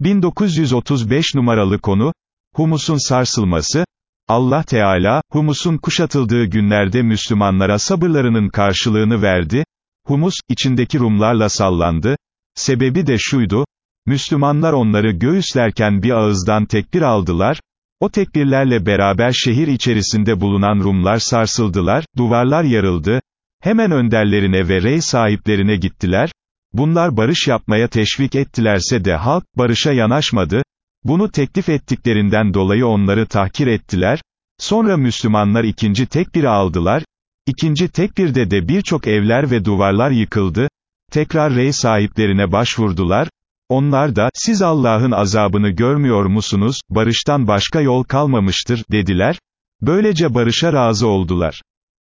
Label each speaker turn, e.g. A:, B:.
A: 1935 numaralı konu, Humus'un sarsılması, Allah Teala, Humus'un kuşatıldığı günlerde Müslümanlara sabırlarının karşılığını verdi, Humus, içindeki Rumlarla sallandı, sebebi de şuydu, Müslümanlar onları göğüslerken bir ağızdan tekbir aldılar, o tekbirlerle beraber şehir içerisinde bulunan Rumlar sarsıldılar, duvarlar yarıldı, hemen önderlerine ve rey sahiplerine gittiler, bunlar barış yapmaya teşvik ettilerse de halk, barışa yanaşmadı, bunu teklif ettiklerinden dolayı onları tahkir ettiler, sonra Müslümanlar ikinci tekbiri aldılar, ikinci tekbirde de birçok evler ve duvarlar yıkıldı, tekrar rey sahiplerine başvurdular, onlar da, siz Allah'ın azabını görmüyor musunuz, barıştan başka yol kalmamıştır, dediler, böylece barışa razı oldular.